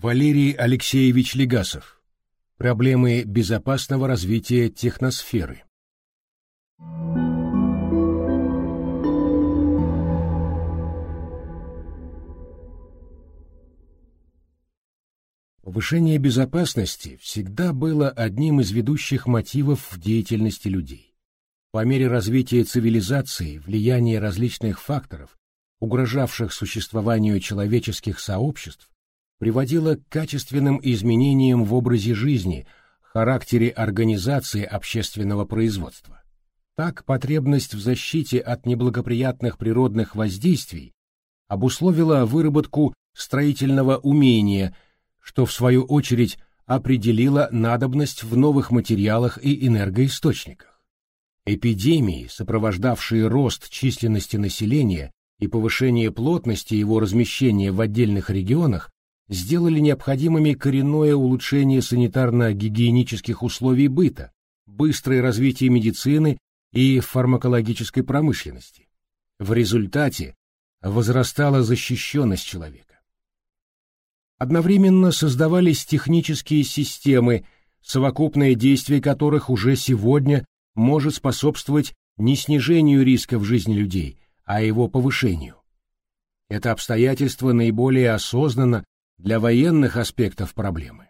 Валерий Алексеевич Легасов. Проблемы безопасного развития техносферы. Повышение безопасности всегда было одним из ведущих мотивов в деятельности людей. По мере развития цивилизации влияние различных факторов, угрожавших существованию человеческих сообществ, приводило к качественным изменениям в образе жизни, характере организации общественного производства. Так, потребность в защите от неблагоприятных природных воздействий обусловила выработку строительного умения, что в свою очередь определило надобность в новых материалах и энергоисточниках. Эпидемии, сопровождавшие рост численности населения и повышение плотности его размещения в отдельных регионах, сделали необходимыми коренное улучшение санитарно-гигиенических условий быта, быстрое развитие медицины и фармакологической промышленности. В результате возрастала защищенность человека. Одновременно создавались технические системы, совокупное действие которых уже сегодня может способствовать не снижению риска в жизни людей, а его повышению. Это обстоятельство наиболее осознанно для военных аспектов проблемы.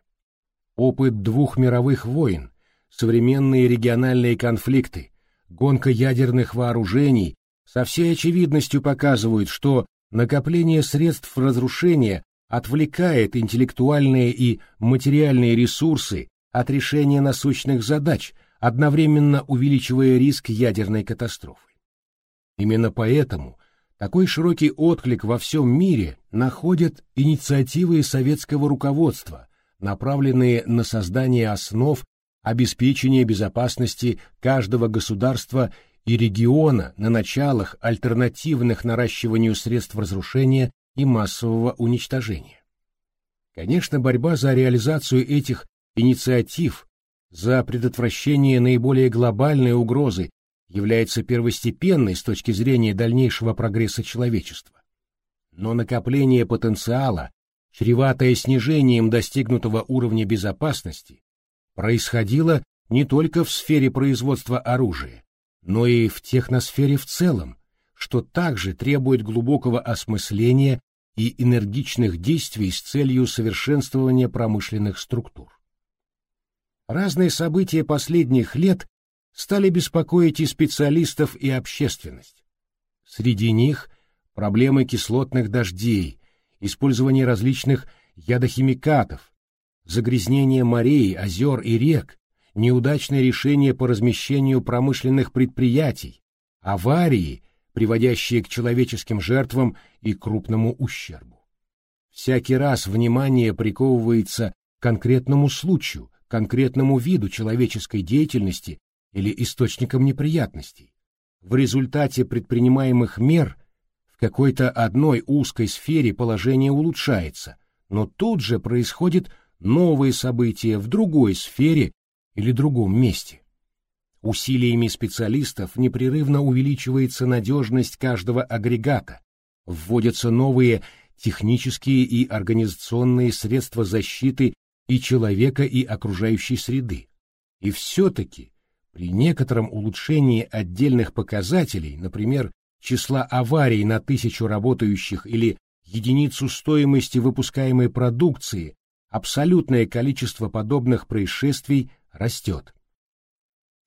Опыт двух мировых войн, современные региональные конфликты, гонка ядерных вооружений со всей очевидностью показывают, что накопление средств разрушения отвлекает интеллектуальные и материальные ресурсы от решения насущных задач, одновременно увеличивая риск ядерной катастрофы. Именно поэтому такой широкий отклик во всем мире находят инициативы советского руководства, направленные на создание основ обеспечения безопасности каждого государства и региона на началах альтернативных наращиванию средств разрушения и массового уничтожения. Конечно, борьба за реализацию этих инициатив, за предотвращение наиболее глобальной угрозы является первостепенной с точки зрения дальнейшего прогресса человечества. Но накопление потенциала, чреватое снижением достигнутого уровня безопасности, происходило не только в сфере производства оружия, но и в техносфере в целом, что также требует глубокого осмысления и энергичных действий с целью совершенствования промышленных структур. Разные события последних лет стали беспокоить и специалистов, и общественность. Среди них проблемы кислотных дождей, использование различных ядохимикатов, загрязнение морей, озер и рек, неудачное решение по размещению промышленных предприятий, аварии, приводящие к человеческим жертвам и крупному ущербу. Всякий раз внимание приковывается к конкретному случаю, конкретному виду человеческой деятельности или источником неприятностей. В результате предпринимаемых мер в какой-то одной узкой сфере положение улучшается, но тут же происходит новые события в другой сфере или другом месте. Усилиями специалистов непрерывно увеличивается надежность каждого агрегата, вводятся новые технические и организационные средства защиты и человека, и окружающей среды. И все-таки при некотором улучшении отдельных показателей, например, числа аварий на тысячу работающих или единицу стоимости выпускаемой продукции, абсолютное количество подобных происшествий растет.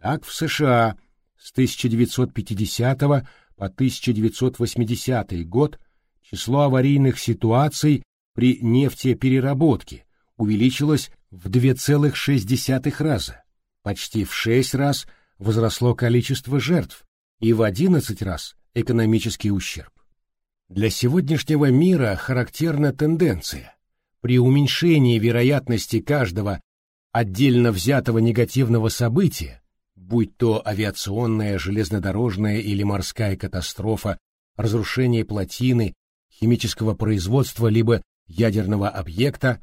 Так в США с 1950 по 1980 год число аварийных ситуаций при нефтепереработке увеличилось в 2,6 раза, Почти в шесть раз возросло количество жертв и в одиннадцать раз экономический ущерб. Для сегодняшнего мира характерна тенденция. При уменьшении вероятности каждого отдельно взятого негативного события, будь то авиационная, железнодорожная или морская катастрофа, разрушение плотины, химического производства либо ядерного объекта,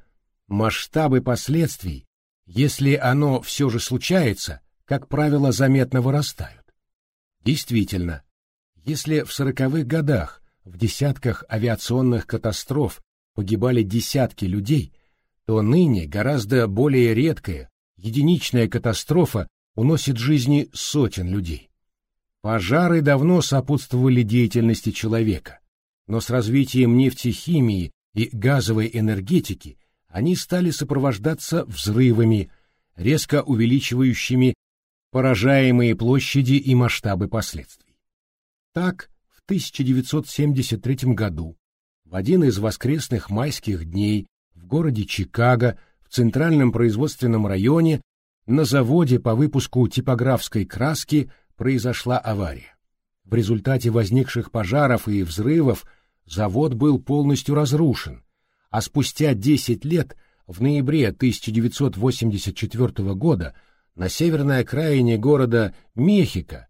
масштабы последствий если оно все же случается, как правило, заметно вырастают. Действительно, если в сороковых годах в десятках авиационных катастроф погибали десятки людей, то ныне гораздо более редкая, единичная катастрофа уносит жизни сотен людей. Пожары давно сопутствовали деятельности человека, но с развитием нефтехимии и газовой энергетики они стали сопровождаться взрывами, резко увеличивающими поражаемые площади и масштабы последствий. Так, в 1973 году, в один из воскресных майских дней в городе Чикаго, в центральном производственном районе, на заводе по выпуску типографской краски произошла авария. В результате возникших пожаров и взрывов завод был полностью разрушен, а спустя 10 лет, в ноябре 1984 года, на северной окраине города Мехико,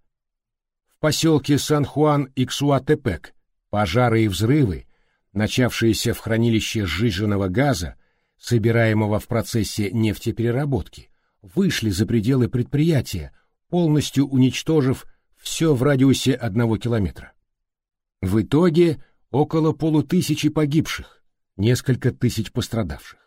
в поселке Сан-Хуан-Иксуатепек, пожары и взрывы, начавшиеся в хранилище сжиженного газа, собираемого в процессе нефтепереработки, вышли за пределы предприятия, полностью уничтожив все в радиусе одного километра. В итоге около полутысячи погибших, несколько тысяч пострадавших.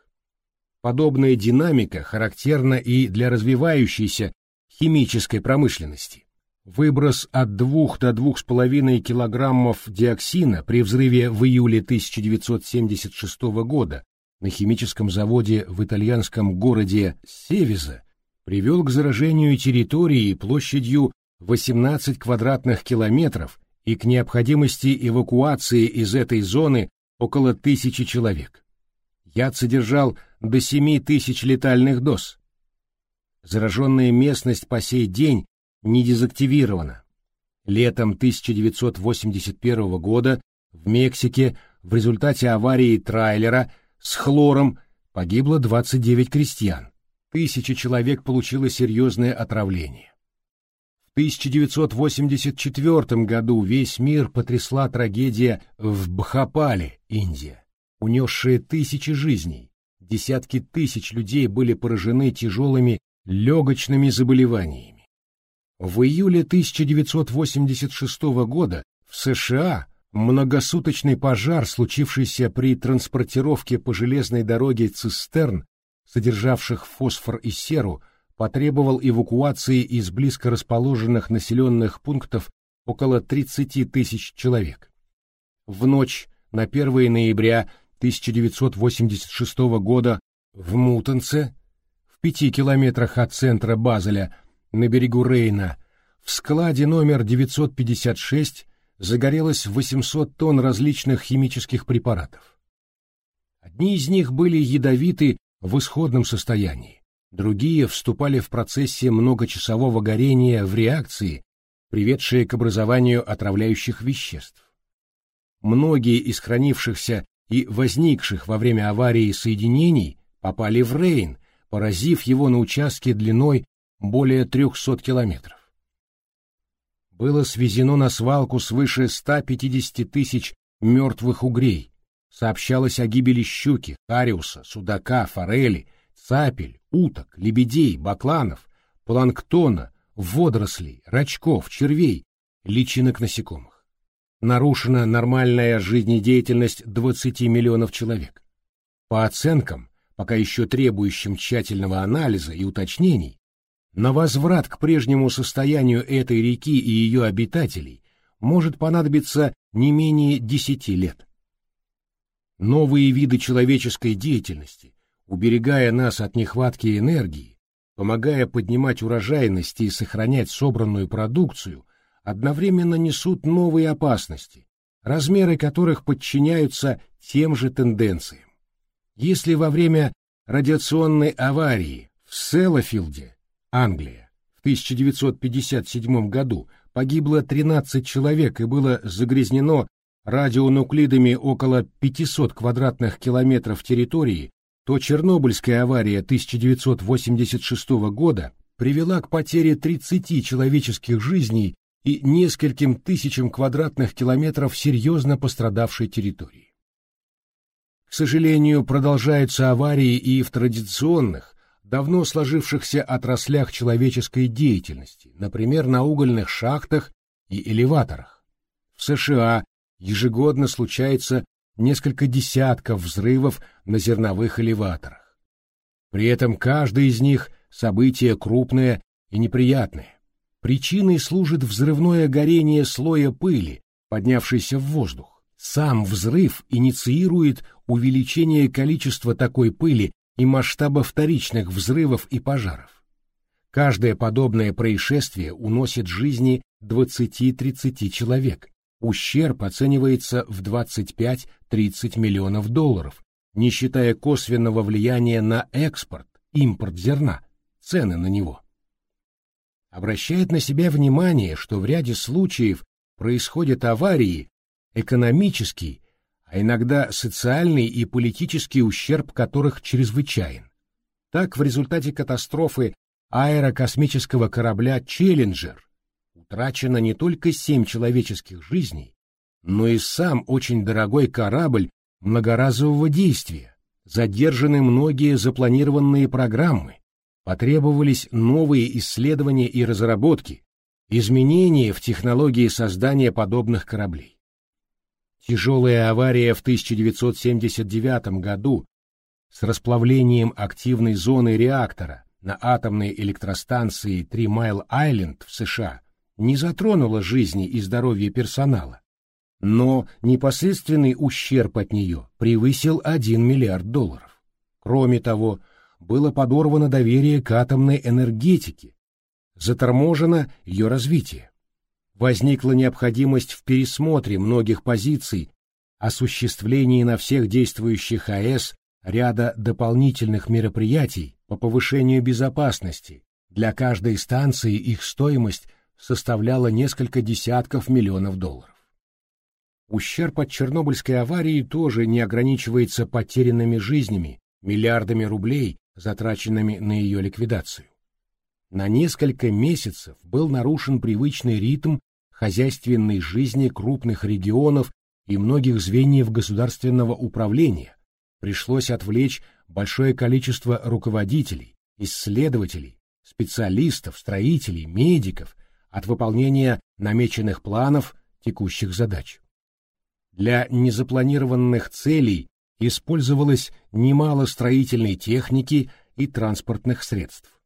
Подобная динамика характерна и для развивающейся химической промышленности. Выброс от 2 до 2,5 килограммов диоксина при взрыве в июле 1976 года на химическом заводе в итальянском городе Севиза привел к заражению территории площадью 18 квадратных километров и к необходимости эвакуации из этой зоны около тысячи человек. Яд содержал до 7 тысяч летальных доз. Зараженная местность по сей день не дезактивирована. Летом 1981 года в Мексике в результате аварии трейлера с хлором погибло 29 крестьян. Тысячи человек получило серьезное отравление. В 1984 году весь мир потрясла трагедия в Бхапале, Индия, унесшая тысячи жизней. Десятки тысяч людей были поражены тяжелыми легочными заболеваниями. В июле 1986 года в США многосуточный пожар, случившийся при транспортировке по железной дороге цистерн, содержавших фосфор и серу, потребовал эвакуации из близко расположенных населенных пунктов около 30 тысяч человек. В ночь на 1 ноября 1986 года в Мутенце, в пяти километрах от центра Базеля, на берегу Рейна, в складе номер 956 загорелось 800 тонн различных химических препаратов. Одни из них были ядовиты в исходном состоянии, другие вступали в процессе многочасового горения в реакции, приведшие к образованию отравляющих веществ. Многие из хранившихся и возникших во время аварии соединений попали в Рейн, поразив его на участке длиной более 300 километров было свезено на свалку свыше 150 тысяч мертвых угрей. Сообщалось о гибели щуки, хариуса, судака, форели, цапель, уток, лебедей, бакланов, планктона, водорослей, рачков, червей, личинок насекомых. Нарушена нормальная жизнедеятельность 20 миллионов человек. По оценкам, пока еще требующим тщательного анализа и уточнений, на возврат к прежнему состоянию этой реки и ее обитателей может понадобиться не менее десяти лет. Новые виды человеческой деятельности, уберегая нас от нехватки энергии, помогая поднимать урожайность и сохранять собранную продукцию, одновременно несут новые опасности, размеры которых подчиняются тем же тенденциям. Если во время радиационной аварии в Селлофилде Англия. В 1957 году погибло 13 человек и было загрязнено радионуклидами около 500 квадратных километров территории, то Чернобыльская авария 1986 года привела к потере 30 человеческих жизней и нескольким тысячам квадратных километров серьезно пострадавшей территории. К сожалению, продолжаются аварии и в традиционных, давно сложившихся отраслях человеческой деятельности, например, на угольных шахтах и элеваторах. В США ежегодно случается несколько десятков взрывов на зерновых элеваторах. При этом каждый из них – событие крупное и неприятное. Причиной служит взрывное горение слоя пыли, поднявшейся в воздух. Сам взрыв инициирует увеличение количества такой пыли и масштаба вторичных взрывов и пожаров. Каждое подобное происшествие уносит жизни 20-30 человек. Ущерб оценивается в 25-30 миллионов долларов, не считая косвенного влияния на экспорт, импорт зерна, цены на него. Обращает на себя внимание, что в ряде случаев происходят аварии, экономический, а иногда социальный и политический ущерб которых чрезвычайен. Так, в результате катастрофы аэрокосмического корабля «Челленджер» утрачено не только семь человеческих жизней, но и сам очень дорогой корабль многоразового действия, задержаны многие запланированные программы, потребовались новые исследования и разработки, изменения в технологии создания подобных кораблей. Тяжелая авария в 1979 году с расплавлением активной зоны реактора на атомной электростанции Три Майл-Айленд в США не затронула жизни и здоровья персонала, но непосредственный ущерб от нее превысил 1 миллиард долларов. Кроме того, было подорвано доверие к атомной энергетике, заторможено ее развитие. Возникла необходимость в пересмотре многих позиций, осуществлении на всех действующих АЭС ряда дополнительных мероприятий по повышению безопасности. Для каждой станции их стоимость составляла несколько десятков миллионов долларов. Ущерб от Чернобыльской аварии тоже не ограничивается потерянными жизнями, миллиардами рублей, затраченными на ее ликвидацию. На несколько месяцев был нарушен привычный ритм хозяйственной жизни крупных регионов и многих звеньев государственного управления, пришлось отвлечь большое количество руководителей, исследователей, специалистов, строителей, медиков от выполнения намеченных планов текущих задач. Для незапланированных целей использовалось немало строительной техники и транспортных средств.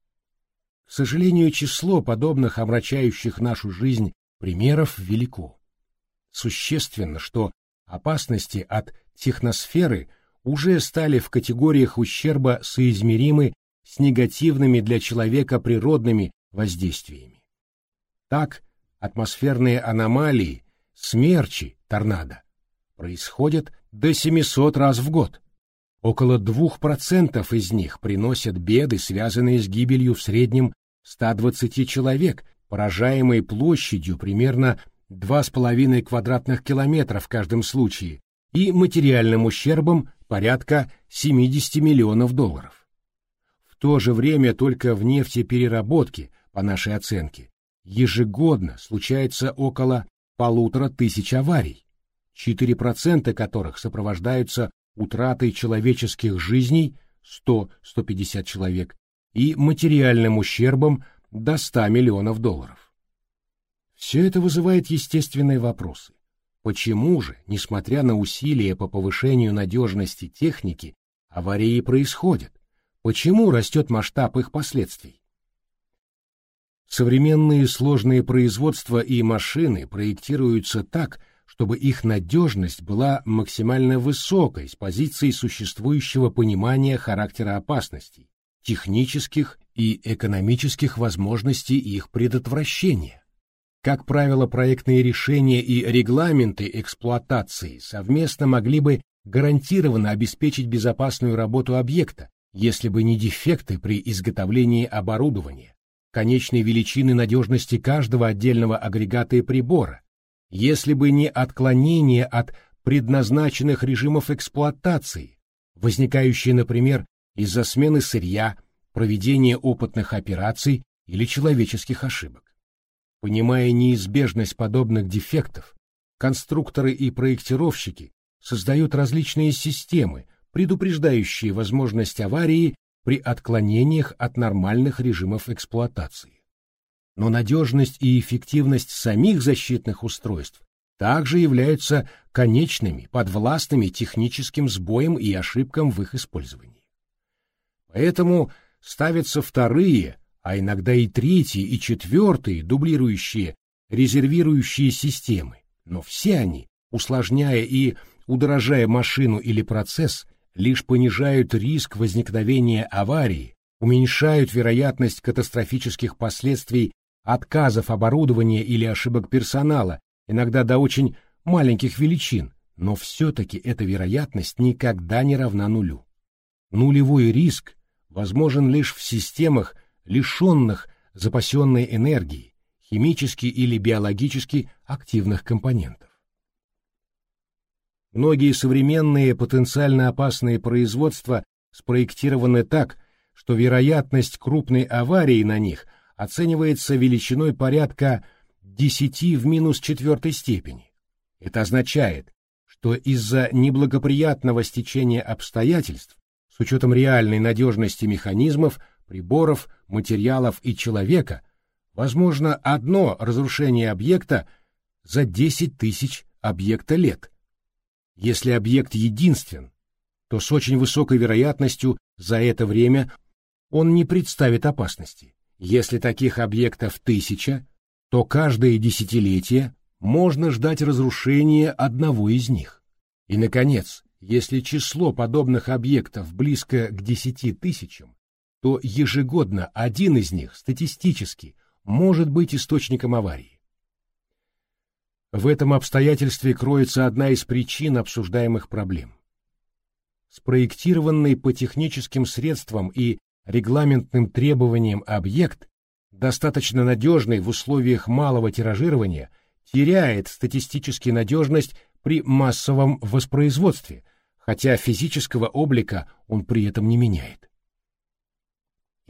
К сожалению, число подобных омрачающих нашу жизнь примеров велико. Существенно, что опасности от техносферы – уже стали в категориях ущерба соизмеримы с негативными для человека природными воздействиями. Так, атмосферные аномалии, смерчи, торнадо, происходят до 700 раз в год. Около 2% из них приносят беды, связанные с гибелью в среднем 120 человек, поражаемой площадью примерно 2,5 квадратных километра в каждом случае, и материальным ущербом порядка 70 миллионов долларов. В то же время только в нефтепереработке, по нашей оценке, ежегодно случается около полутора тысяч аварий, 4% которых сопровождаются утратой человеческих жизней 100-150 человек и материальным ущербом до 100 миллионов долларов. Все это вызывает естественные вопросы. Почему же, несмотря на усилия по повышению надежности техники, аварии происходят? Почему растет масштаб их последствий? Современные сложные производства и машины проектируются так, чтобы их надежность была максимально высокой с позиции существующего понимания характера опасностей, технических и экономических возможностей их предотвращения. Как правило, проектные решения и регламенты эксплуатации совместно могли бы гарантированно обеспечить безопасную работу объекта, если бы не дефекты при изготовлении оборудования, конечной величины надежности каждого отдельного агрегата и прибора, если бы не отклонения от предназначенных режимов эксплуатации, возникающие, например, из-за смены сырья, проведения опытных операций или человеческих ошибок. Понимая неизбежность подобных дефектов, конструкторы и проектировщики создают различные системы, предупреждающие возможность аварии при отклонениях от нормальных режимов эксплуатации. Но надежность и эффективность самих защитных устройств также являются конечными, подвластными техническим сбоям и ошибкам в их использовании. Поэтому ставятся вторые, а иногда и третьи и четвертые дублирующие, резервирующие системы, но все они, усложняя и удорожая машину или процесс, лишь понижают риск возникновения аварии, уменьшают вероятность катастрофических последствий отказов оборудования или ошибок персонала, иногда до очень маленьких величин, но все-таки эта вероятность никогда не равна нулю. Нулевой риск возможен лишь в системах, лишенных запасенной энергии, химически или биологически активных компонентов. Многие современные потенциально опасные производства спроектированы так, что вероятность крупной аварии на них оценивается величиной порядка 10 в минус четвертой степени. Это означает, что из-за неблагоприятного стечения обстоятельств, с учетом реальной надежности механизмов, приборов, материалов и человека, возможно одно разрушение объекта за 10 тысяч объекта лет. Если объект единствен, то с очень высокой вероятностью за это время он не представит опасности. Если таких объектов тысяча, то каждое десятилетие можно ждать разрушения одного из них. И, наконец, если число подобных объектов близко к десяти тысячам, то ежегодно один из них статистически может быть источником аварии. В этом обстоятельстве кроется одна из причин обсуждаемых проблем. Спроектированный по техническим средствам и регламентным требованиям объект, достаточно надежный в условиях малого тиражирования, теряет статистически надежность при массовом воспроизводстве, хотя физического облика он при этом не меняет.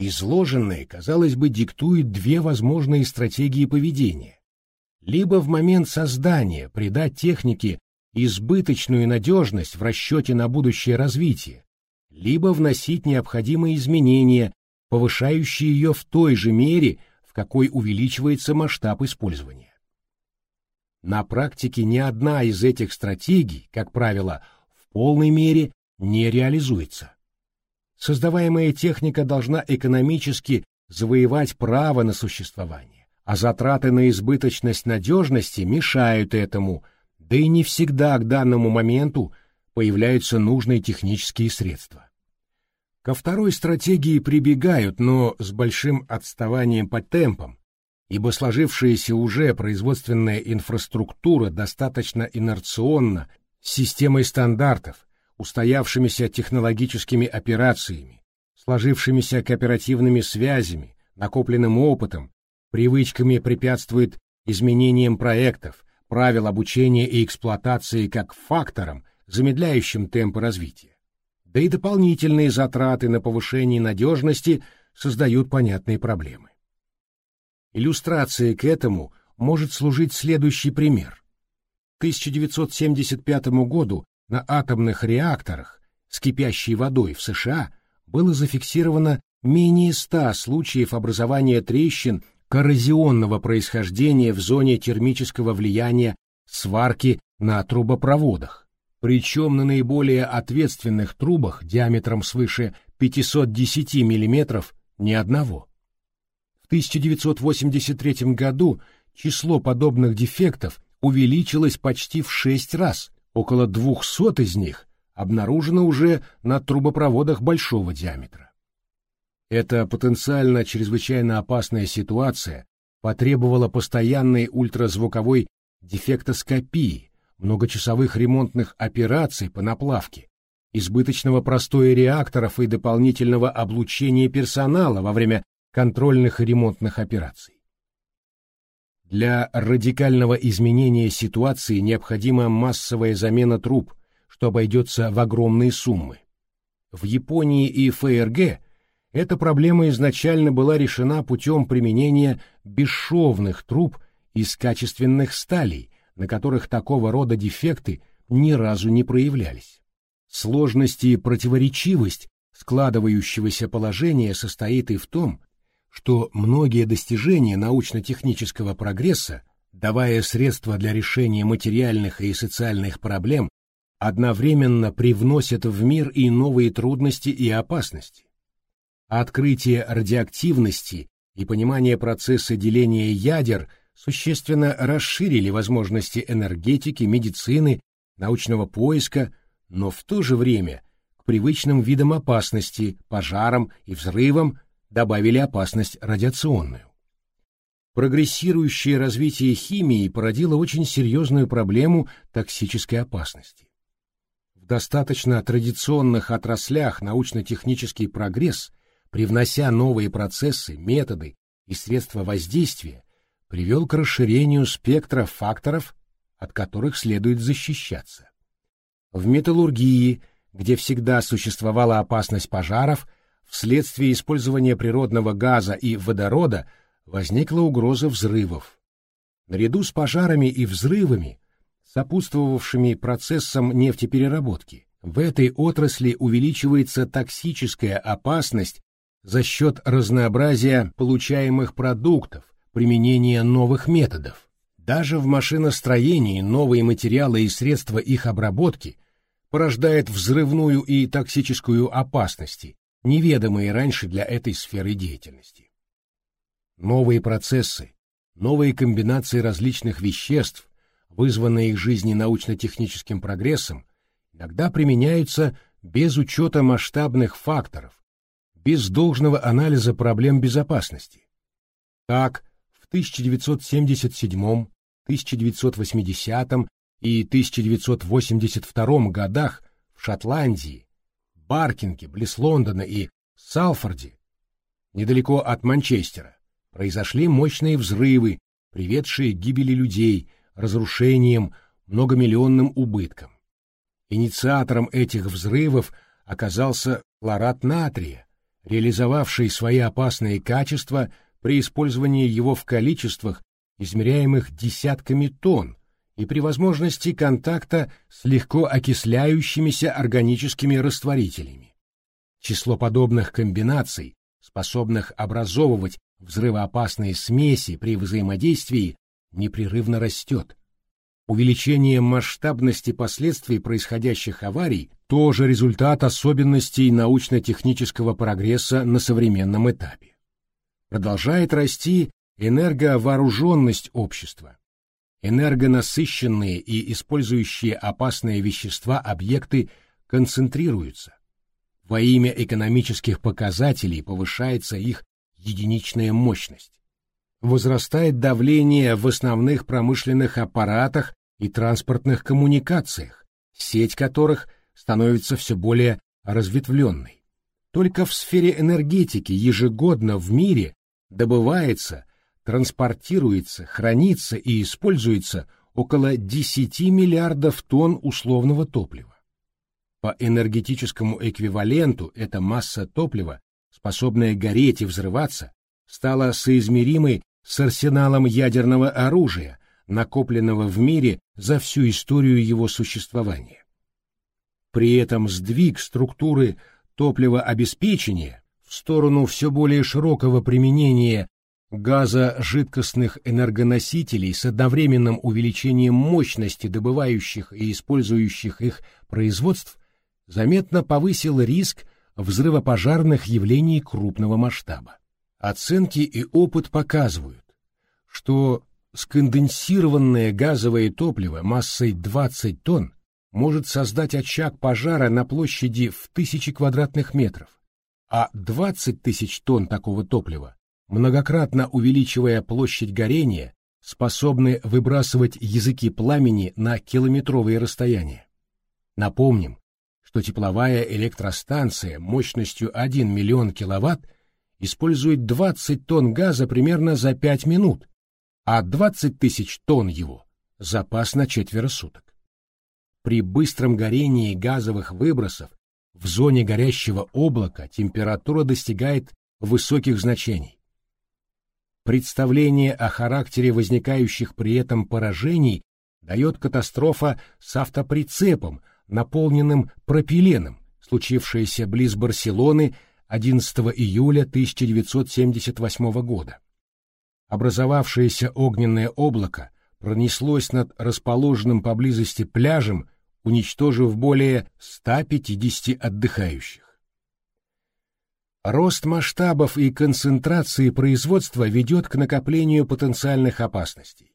Изложенное, казалось бы, диктует две возможные стратегии поведения. Либо в момент создания придать технике избыточную надежность в расчете на будущее развитие, либо вносить необходимые изменения, повышающие ее в той же мере, в какой увеличивается масштаб использования. На практике ни одна из этих стратегий, как правило, в полной мере не реализуется. Создаваемая техника должна экономически завоевать право на существование, а затраты на избыточность надежности мешают этому, да и не всегда к данному моменту появляются нужные технические средства. Ко второй стратегии прибегают, но с большим отставанием по темпам, ибо сложившаяся уже производственная инфраструктура достаточно инерционна системой стандартов, устоявшимися технологическими операциями, сложившимися кооперативными связями, накопленным опытом, привычками препятствует изменениям проектов, правил обучения и эксплуатации как факторам, замедляющим темпы развития да и дополнительные затраты на повышение надежности создают понятные проблемы. Иллюстрацией к этому может служить следующий пример. К 1975 году на атомных реакторах с кипящей водой в США было зафиксировано менее 100 случаев образования трещин коррозионного происхождения в зоне термического влияния сварки на трубопроводах причем на наиболее ответственных трубах диаметром свыше 510 мм ни одного. В 1983 году число подобных дефектов увеличилось почти в 6 раз, около 200 из них обнаружено уже на трубопроводах большого диаметра. Эта потенциально чрезвычайно опасная ситуация потребовала постоянной ультразвуковой дефектоскопии, многочасовых ремонтных операций по наплавке, избыточного простоя реакторов и дополнительного облучения персонала во время контрольных ремонтных операций. Для радикального изменения ситуации необходима массовая замена труб, что обойдется в огромные суммы. В Японии и ФРГ эта проблема изначально была решена путем применения бесшовных труб из качественных сталей, на которых такого рода дефекты ни разу не проявлялись. Сложность и противоречивость складывающегося положения состоит и в том, что многие достижения научно-технического прогресса, давая средства для решения материальных и социальных проблем, одновременно привносят в мир и новые трудности и опасности. Открытие радиоактивности и понимание процесса деления ядер существенно расширили возможности энергетики, медицины, научного поиска, но в то же время к привычным видам опасности, пожарам и взрывам добавили опасность радиационную. Прогрессирующее развитие химии породило очень серьезную проблему токсической опасности. В достаточно традиционных отраслях научно-технический прогресс, привнося новые процессы, методы и средства воздействия, привел к расширению спектра факторов, от которых следует защищаться. В металлургии, где всегда существовала опасность пожаров, вследствие использования природного газа и водорода возникла угроза взрывов. Наряду с пожарами и взрывами, сопутствовавшими процессам нефтепереработки, в этой отрасли увеличивается токсическая опасность за счет разнообразия получаемых продуктов, применения новых методов. Даже в машиностроении новые материалы и средства их обработки порождают взрывную и токсическую опасности, неведомые раньше для этой сферы деятельности. Новые процессы, новые комбинации различных веществ, вызванные их жизни научно-техническим прогрессом, иногда применяются без учета масштабных факторов, без должного анализа проблем безопасности. Так, в 1977, 1980 и 1982 годах в Шотландии, Баркинге, близ Лондона и Салфорде, недалеко от Манчестера, произошли мощные взрывы, приведшие к гибели людей, разрушениям, многомиллионным убыткам. Инициатором этих взрывов оказался хлорат натрия, реализовавший свои опасные качества при использовании его в количествах, измеряемых десятками тонн, и при возможности контакта с легко окисляющимися органическими растворителями. Число подобных комбинаций, способных образовывать взрывоопасные смеси при взаимодействии, непрерывно растет. Увеличение масштабности последствий происходящих аварий тоже результат особенностей научно-технического прогресса на современном этапе. Продолжает расти энерговооруженность общества. Энергонасыщенные и использующие опасные вещества объекты концентрируются. Во имя экономических показателей повышается их единичная мощность. Возрастает давление в основных промышленных аппаратах и транспортных коммуникациях, сеть которых становится все более разветвленной. Только в сфере энергетики ежегодно в мире добывается, транспортируется, хранится и используется около 10 миллиардов тонн условного топлива. По энергетическому эквиваленту эта масса топлива, способная гореть и взрываться, стала соизмеримой с арсеналом ядерного оружия, накопленного в мире за всю историю его существования. При этом сдвиг структуры топливообеспечения в сторону все более широкого применения газа жидкостных энергоносителей с одновременным увеличением мощности добывающих и использующих их производств заметно повысил риск взрывопожарных явлений крупного масштаба. Оценки и опыт показывают, что сконденсированное газовое топливо массой 20 тонн может создать очаг пожара на площади в тысячи квадратных метров, а 20 тысяч тонн такого топлива, многократно увеличивая площадь горения, способны выбрасывать языки пламени на километровые расстояния. Напомним, что тепловая электростанция мощностью 1 миллион киловатт использует 20 тонн газа примерно за 5 минут, а 20 тысяч тонн его – запас на четверо суток. При быстром горении газовых выбросов в зоне горящего облака температура достигает высоких значений. Представление о характере возникающих при этом поражений дает катастрофа с автоприцепом, наполненным пропиленом, случившаяся близ Барселоны 11 июля 1978 года. Образовавшееся огненное облако пронеслось над расположенным поблизости пляжем уничтожив более 150 отдыхающих. Рост масштабов и концентрации производства ведет к накоплению потенциальных опасностей.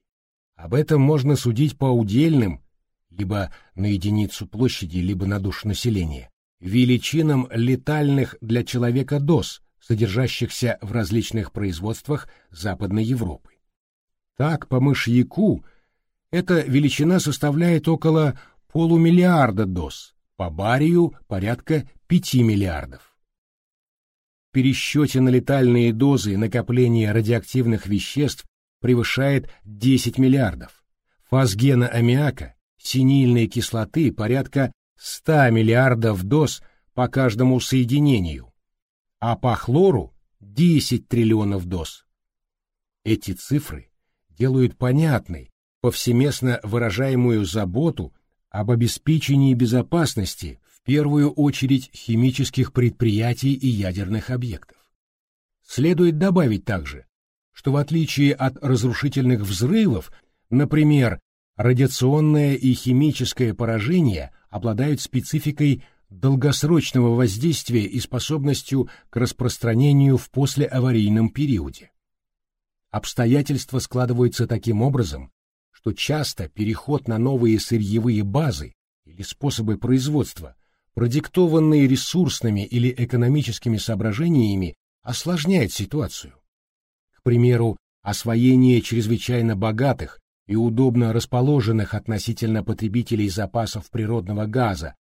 Об этом можно судить по удельным, либо на единицу площади, либо на душу населения, величинам летальных для человека доз, содержащихся в различных производствах Западной Европы. Так, по мышьяку эта величина составляет около полумиллиарда доз, по барию порядка 5 миллиардов пересчете на летальные дозы накопление радиоактивных веществ превышает 10 миллиардов. Фазгена аммиака, синильной кислоты порядка 100 миллиардов доз по каждому соединению, а по хлору 10 триллионов доз. Эти цифры делают понятной повсеместно выражаемую заботу об обеспечении безопасности в первую очередь химических предприятий и ядерных объектов. Следует добавить также, что в отличие от разрушительных взрывов, например, радиационное и химическое поражение обладают спецификой долгосрочного воздействия и способностью к распространению в послеаварийном периоде. Обстоятельства складываются таким образом, что часто переход на новые сырьевые базы или способы производства продиктованные ресурсными или экономическими соображениями, осложняет ситуацию. К примеру, освоение чрезвычайно богатых и удобно расположенных относительно потребителей запасов природного газа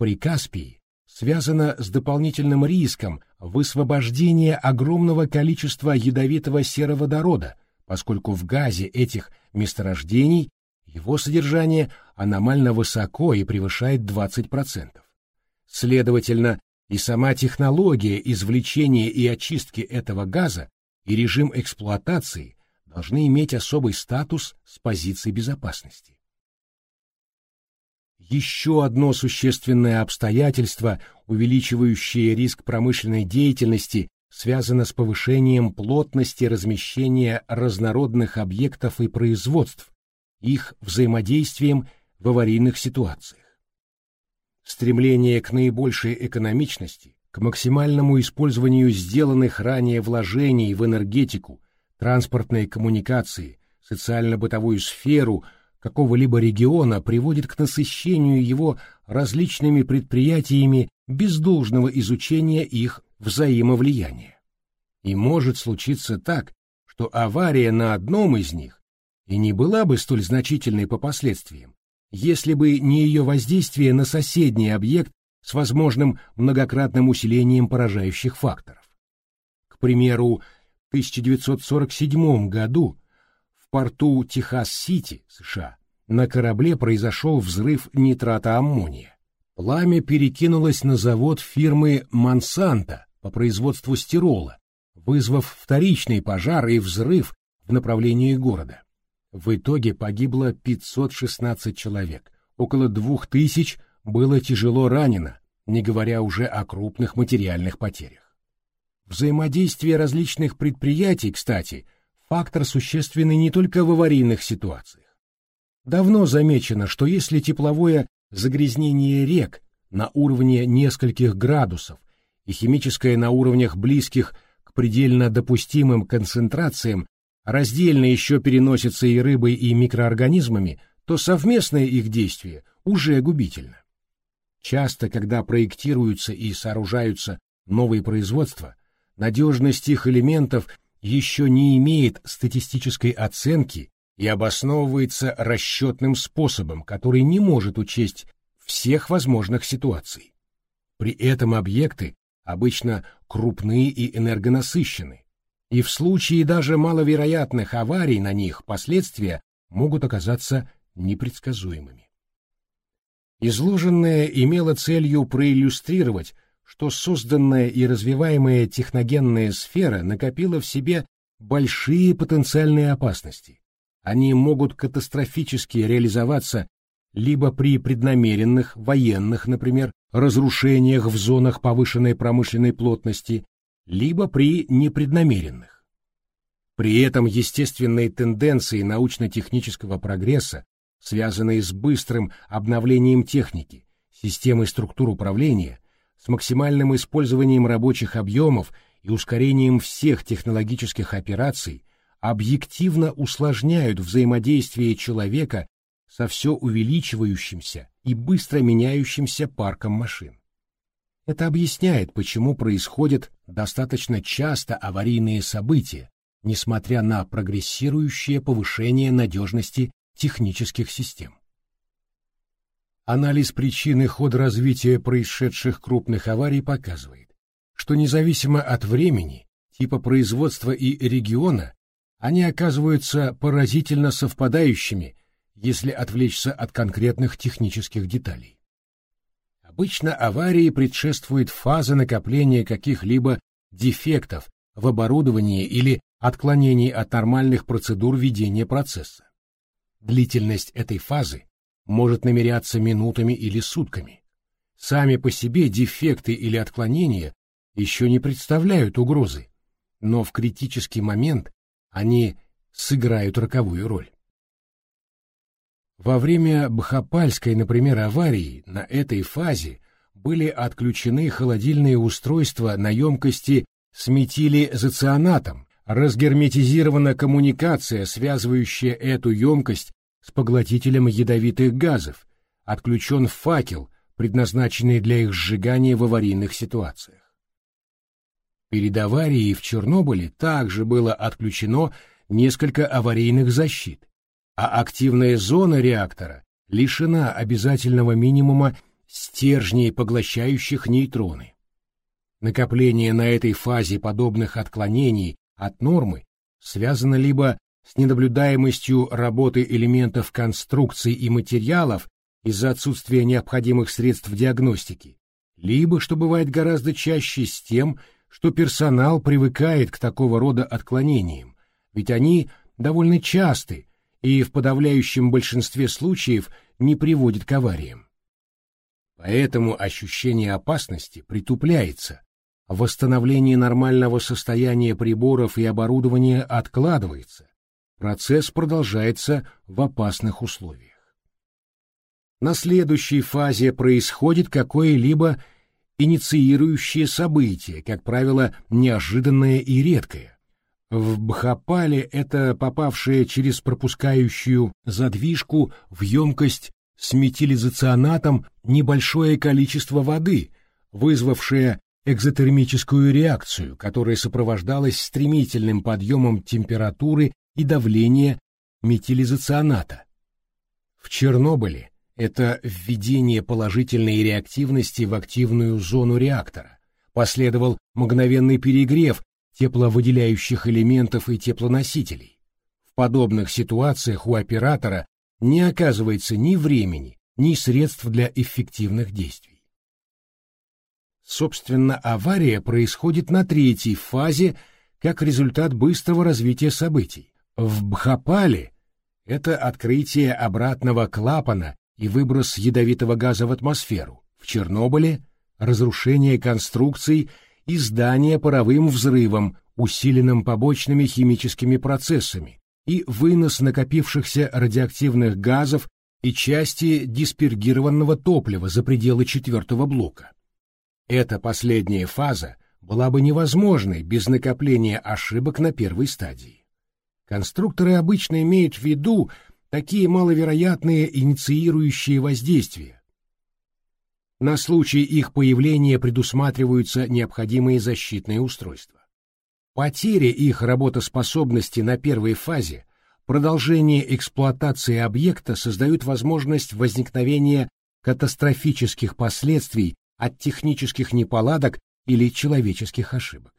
Прикаспии связано с дополнительным риском высвобождения огромного количества ядовитого сероводорода, поскольку в газе этих месторождений его содержание аномально высоко и превышает 20%. Следовательно, и сама технология извлечения и очистки этого газа и режим эксплуатации должны иметь особый статус с позиции безопасности. Еще одно существенное обстоятельство, увеличивающее риск промышленной деятельности, связано с повышением плотности размещения разнородных объектов и производств, их взаимодействием в аварийных ситуациях. Стремление к наибольшей экономичности, к максимальному использованию сделанных ранее вложений в энергетику, транспортные коммуникации, социально-бытовую сферу какого-либо региона приводит к насыщению его различными предприятиями без должного изучения их взаимовлияния. И может случиться так, что авария на одном из них и не была бы столь значительной по последствиям, если бы не ее воздействие на соседний объект с возможным многократным усилением поражающих факторов. К примеру, в 1947 году порту Техас-Сити, США, на корабле произошел взрыв нитрата аммония. Пламя перекинулось на завод фирмы «Монсанто» по производству стирола, вызвав вторичный пожар и взрыв в направлении города. В итоге погибло 516 человек, около 2000 было тяжело ранено, не говоря уже о крупных материальных потерях. Взаимодействие различных предприятий, кстати, фактор существенный не только в аварийных ситуациях. Давно замечено, что если тепловое загрязнение рек на уровне нескольких градусов и химическое на уровнях близких к предельно допустимым концентрациям раздельно еще переносятся и рыбой, и микроорганизмами, то совместное их действие уже губительно. Часто, когда проектируются и сооружаются новые производства, надежность их элементов еще не имеет статистической оценки и обосновывается расчетным способом, который не может учесть всех возможных ситуаций. При этом объекты обычно крупные и энергонасыщенные и в случае даже маловероятных аварий на них последствия могут оказаться непредсказуемыми. Изложенное имело целью проиллюстрировать, что созданная и развиваемая техногенная сфера накопила в себе большие потенциальные опасности. Они могут катастрофически реализоваться либо при преднамеренных военных, например, разрушениях в зонах повышенной промышленной плотности, либо при непреднамеренных. При этом естественные тенденции научно-технического прогресса, связанные с быстрым обновлением техники, системы структур управления, с максимальным использованием рабочих объемов и ускорением всех технологических операций объективно усложняют взаимодействие человека со все увеличивающимся и быстро меняющимся парком машин. Это объясняет, почему происходят достаточно часто аварийные события, несмотря на прогрессирующее повышение надежности технических систем. Анализ причин и хода развития происшедших крупных аварий показывает, что независимо от времени, типа производства и региона, они оказываются поразительно совпадающими, если отвлечься от конкретных технических деталей. Обычно аварии предшествует фаза накопления каких-либо дефектов в оборудовании или отклонений от нормальных процедур ведения процесса. Длительность этой фазы может намеряться минутами или сутками. Сами по себе дефекты или отклонения еще не представляют угрозы, но в критический момент они сыграют роковую роль. Во время Бхопальской, например, аварии на этой фазе были отключены холодильные устройства на емкости с метилизоцианатом, разгерметизирована коммуникация, связывающая эту емкость с поглотителем ядовитых газов, отключен факел, предназначенный для их сжигания в аварийных ситуациях. Перед аварией в Чернобыле также было отключено несколько аварийных защит, а активная зона реактора лишена обязательного минимума стержней, поглощающих нейтроны. Накопление на этой фазе подобных отклонений от нормы связано либо с ненаблюдаемостью работы элементов конструкций и материалов из-за отсутствия необходимых средств диагностики, либо, что бывает гораздо чаще, с тем, что персонал привыкает к такого рода отклонениям, ведь они довольно часты и в подавляющем большинстве случаев не приводят к авариям. Поэтому ощущение опасности притупляется, восстановление нормального состояния приборов и оборудования откладывается, процесс продолжается в опасных условиях. На следующей фазе происходит какое-либо инициирующее событие, как правило, неожиданное и редкое. В Бхапале это попавшее через пропускающую задвижку в емкость с метилизоцианатом небольшое количество воды, вызвавшее экзотермическую реакцию, которая сопровождалась стремительным подъемом температуры и давления метилизоцианата. В Чернобыле это введение положительной реактивности в активную зону реактора. Последовал мгновенный перегрев тепловыделяющих элементов и теплоносителей. В подобных ситуациях у оператора не оказывается ни времени, ни средств для эффективных действий. Собственно, авария происходит на третьей фазе как результат быстрого развития событий. В Бхапале это открытие обратного клапана и выброс ядовитого газа в атмосферу. В Чернобыле – разрушение конструкций и здания паровым взрывом, усиленным побочными химическими процессами, и вынос накопившихся радиоактивных газов и части диспергированного топлива за пределы четвертого блока. Эта последняя фаза была бы невозможной без накопления ошибок на первой стадии. Конструкторы обычно имеют в виду такие маловероятные инициирующие воздействия, на случай их появления предусматриваются необходимые защитные устройства. Потеря их работоспособности на первой фазе, продолжение эксплуатации объекта создают возможность возникновения катастрофических последствий от технических неполадок или человеческих ошибок.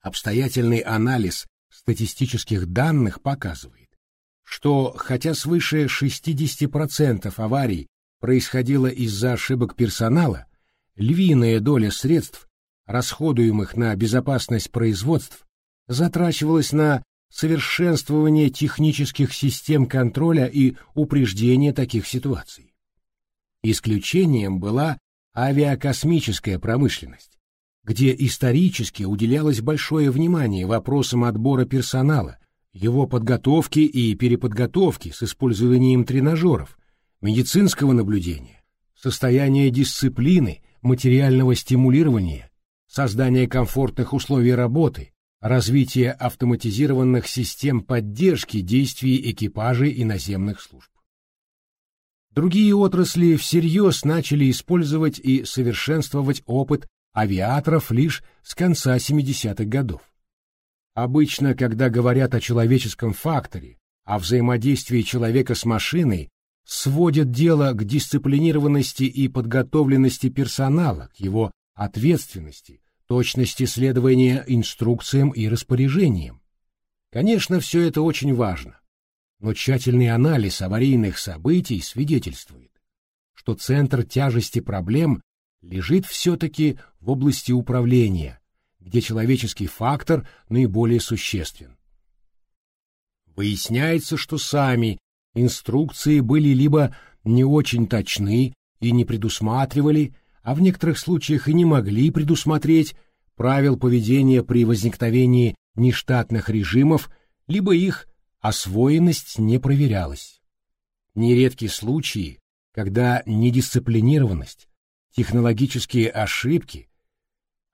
Обстоятельный анализ статистических данных показывает, что хотя свыше 60% аварий происходило из-за ошибок персонала, львиная доля средств, расходуемых на безопасность производств, затрачивалась на совершенствование технических систем контроля и упреждения таких ситуаций. Исключением была авиакосмическая промышленность, где исторически уделялось большое внимание вопросам отбора персонала, его подготовки и переподготовки с использованием тренажеров, медицинского наблюдения, состояния дисциплины, материального стимулирования, создания комфортных условий работы, развития автоматизированных систем поддержки действий экипажей и наземных служб. Другие отрасли всерьез начали использовать и совершенствовать опыт авиаторов лишь с конца 70-х годов. Обычно, когда говорят о человеческом факторе, о взаимодействии человека с машиной, сводят дело к дисциплинированности и подготовленности персонала, к его ответственности, точности следования инструкциям и распоряжениям. Конечно, все это очень важно, но тщательный анализ аварийных событий свидетельствует, что центр тяжести проблем лежит все-таки в области управления, где человеческий фактор наиболее существен. Выясняется, что сами инструкции были либо не очень точны и не предусматривали, а в некоторых случаях и не могли предусмотреть правил поведения при возникновении нештатных режимов, либо их освоенность не проверялась. Нередки случаи, когда недисциплинированность, технологические ошибки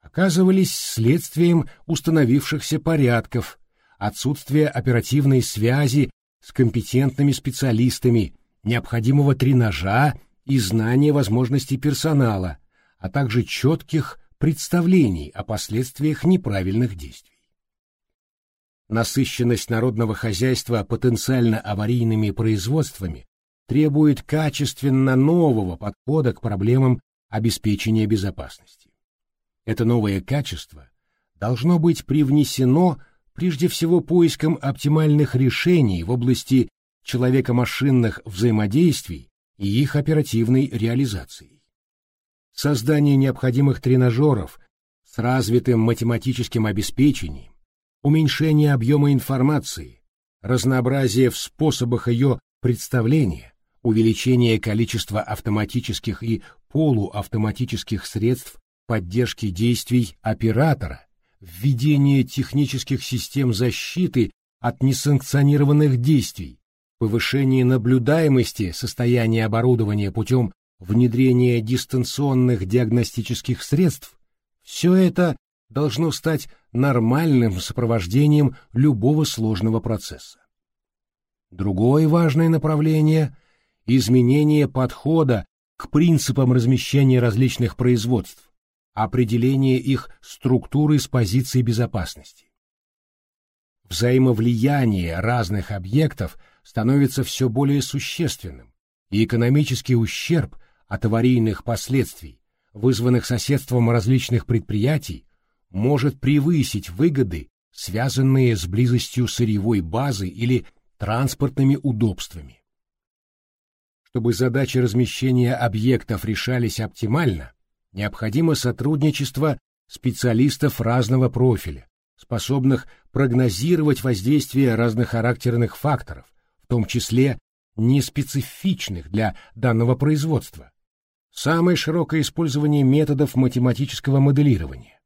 оказывались следствием установившихся порядков, отсутствия оперативной связи с компетентными специалистами, необходимого тренажа и знания возможностей персонала, а также четких представлений о последствиях неправильных действий. Насыщенность народного хозяйства потенциально аварийными производствами требует качественно нового подхода к проблемам обеспечения безопасности. Это новое качество должно быть привнесено прежде всего поиском оптимальных решений в области человеко-машинных взаимодействий и их оперативной реализацией. Создание необходимых тренажеров с развитым математическим обеспечением, уменьшение объема информации, разнообразие в способах ее представления, увеличение количества автоматических и полуавтоматических средств поддержки действий оператора, введение технических систем защиты от несанкционированных действий, повышение наблюдаемости состояния оборудования путем внедрения дистанционных диагностических средств, все это должно стать нормальным сопровождением любого сложного процесса. Другое важное направление – изменение подхода к принципам размещения различных производств, определение их структуры с позиции безопасности. Взаимовлияние разных объектов становится все более существенным, и экономический ущерб от аварийных последствий, вызванных соседством различных предприятий, может превысить выгоды, связанные с близостью сырьевой базы или транспортными удобствами. Чтобы задачи размещения объектов решались оптимально, необходимо сотрудничество специалистов разного профиля, способных прогнозировать воздействие разнохарактерных факторов, в том числе неспецифичных для данного производства. Самое широкое использование методов математического моделирования.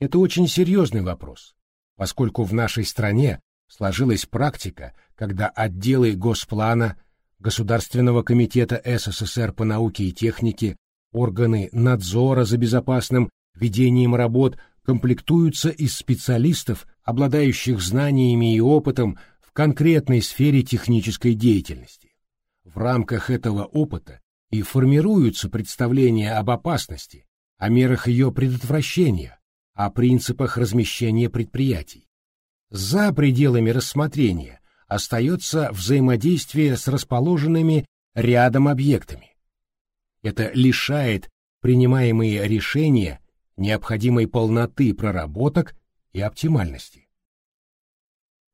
Это очень серьезный вопрос, поскольку в нашей стране сложилась практика, когда отделы Госплана, Государственного комитета СССР по науке и технике, органы надзора за безопасным ведением работ комплектуются из специалистов, обладающих знаниями и опытом в конкретной сфере технической деятельности. В рамках этого опыта и формируются представления об опасности, о мерах ее предотвращения, о принципах размещения предприятий. За пределами рассмотрения остается взаимодействие с расположенными рядом объектами. Это лишает принимаемые решения необходимой полноты проработок и оптимальности.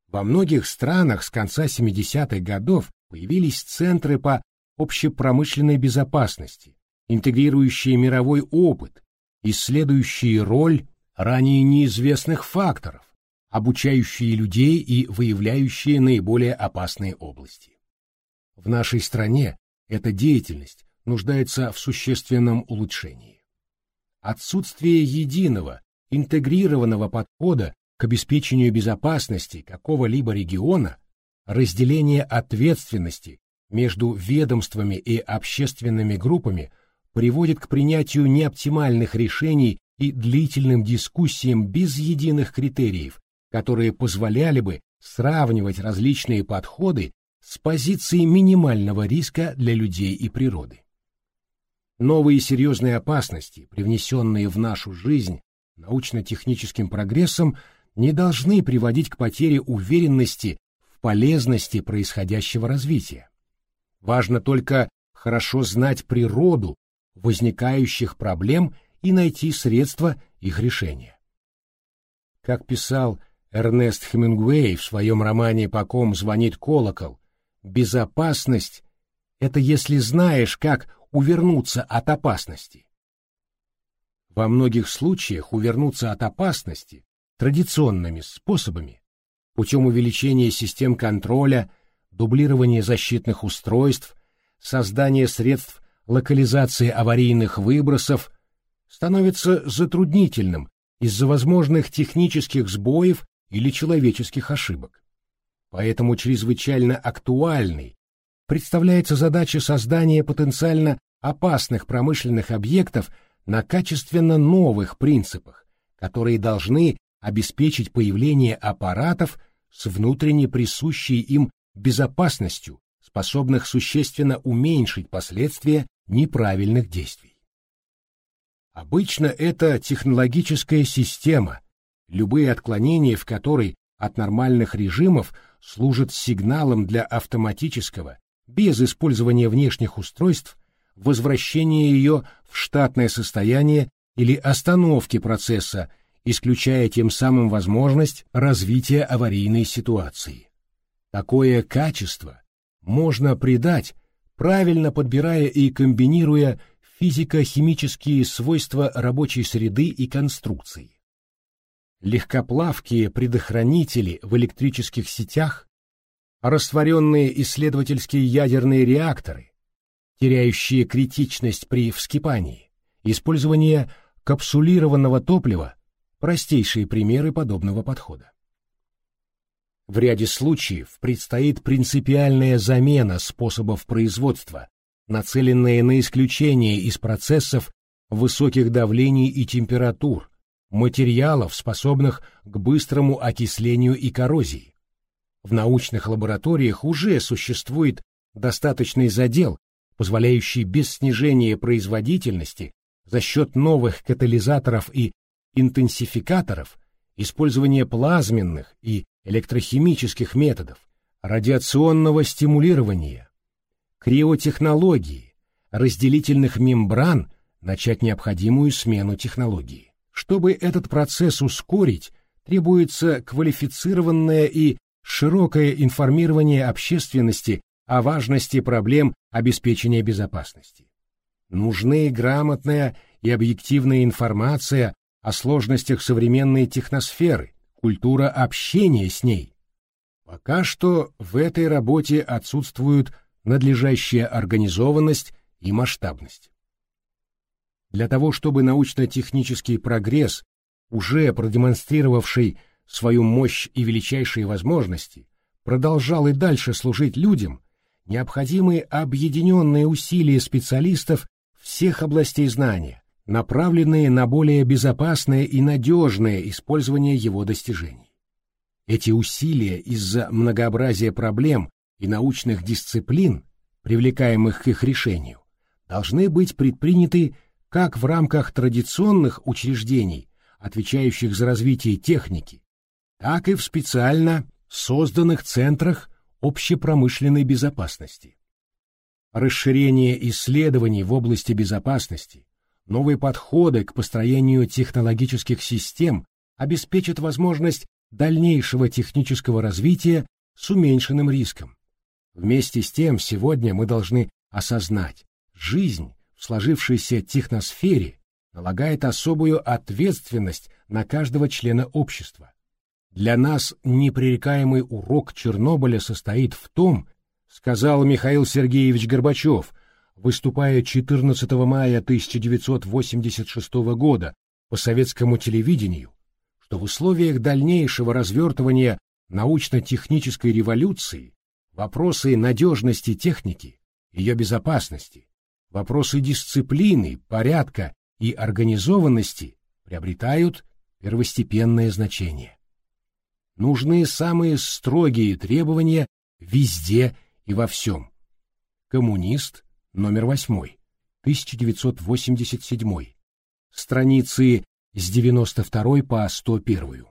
Во многих странах с конца 70-х годов появились центры по общепромышленной безопасности, интегрирующие мировой опыт, исследующие роль ранее неизвестных факторов, обучающие людей и выявляющие наиболее опасные области. В нашей стране эта деятельность нуждается в существенном улучшении. Отсутствие единого, интегрированного подхода к обеспечению безопасности какого-либо региона, разделение ответственности между ведомствами и общественными группами приводит к принятию неоптимальных решений и длительным дискуссиям без единых критериев, которые позволяли бы сравнивать различные подходы с позиции минимального риска для людей и природы. Новые серьезные опасности, привнесенные в нашу жизнь научно-техническим прогрессом, не должны приводить к потере уверенности в полезности происходящего развития. Важно только хорошо знать природу возникающих проблем и найти средства их решения. Как писал Эрнест Хемингуэй в своем романе «По ком звонит колокол», безопасность — это если знаешь, как увернуться от опасности. Во многих случаях увернуться от опасности традиционными способами, путем увеличения систем контроля, дублирования защитных устройств, создания средств локализации аварийных выбросов, становится затруднительным из-за возможных технических сбоев или человеческих ошибок. Поэтому чрезвычайно актуальной представляется задача создания потенциально опасных промышленных объектов на качественно новых принципах, которые должны обеспечить появление аппаратов с внутренне присущей им безопасностью, способных существенно уменьшить последствия неправильных действий. Обычно это технологическая система, любые отклонения в которой от нормальных режимов служат сигналом для автоматического без использования внешних устройств, возвращения ее в штатное состояние или остановки процесса, исключая тем самым возможность развития аварийной ситуации. Такое качество можно придать, правильно подбирая и комбинируя физико-химические свойства рабочей среды и конструкции. Легкоплавкие предохранители в электрических сетях растворенные исследовательские ядерные реакторы, теряющие критичность при вскипании, использование капсулированного топлива – простейшие примеры подобного подхода. В ряде случаев предстоит принципиальная замена способов производства, нацеленная на исключение из процессов высоких давлений и температур, материалов, способных к быстрому окислению и коррозии, в научных лабораториях уже существует достаточный задел, позволяющий без снижения производительности за счет новых катализаторов и интенсификаторов, использования плазменных и электрохимических методов, радиационного стимулирования, криотехнологии, разделительных мембран начать необходимую смену технологии. Чтобы этот процесс ускорить, требуется квалифицированная и широкое информирование общественности о важности проблем обеспечения безопасности. Нужны грамотная и объективная информация о сложностях современной техносферы, культура общения с ней. Пока что в этой работе отсутствуют надлежащая организованность и масштабность. Для того, чтобы научно-технический прогресс, уже продемонстрировавший свою мощь и величайшие возможности, продолжал и дальше служить людям, необходимы объединенные усилия специалистов всех областей знания, направленные на более безопасное и надежное использование его достижений. Эти усилия из-за многообразия проблем и научных дисциплин, привлекаемых к их решению, должны быть предприняты как в рамках традиционных учреждений, отвечающих за развитие техники, так и в специально созданных центрах общепромышленной безопасности. Расширение исследований в области безопасности, новые подходы к построению технологических систем обеспечат возможность дальнейшего технического развития с уменьшенным риском. Вместе с тем, сегодня мы должны осознать, жизнь сложившейся техносфере налагает особую ответственность на каждого члена общества, для нас непререкаемый урок Чернобыля состоит в том, сказал Михаил Сергеевич Горбачев, выступая 14 мая 1986 года по советскому телевидению, что в условиях дальнейшего развертывания научно-технической революции вопросы надежности техники, ее безопасности, вопросы дисциплины, порядка и организованности приобретают первостепенное значение. Нужны самые строгие требования везде и во всем. Коммунист, номер 8, 1987, страницы с 92 по 101.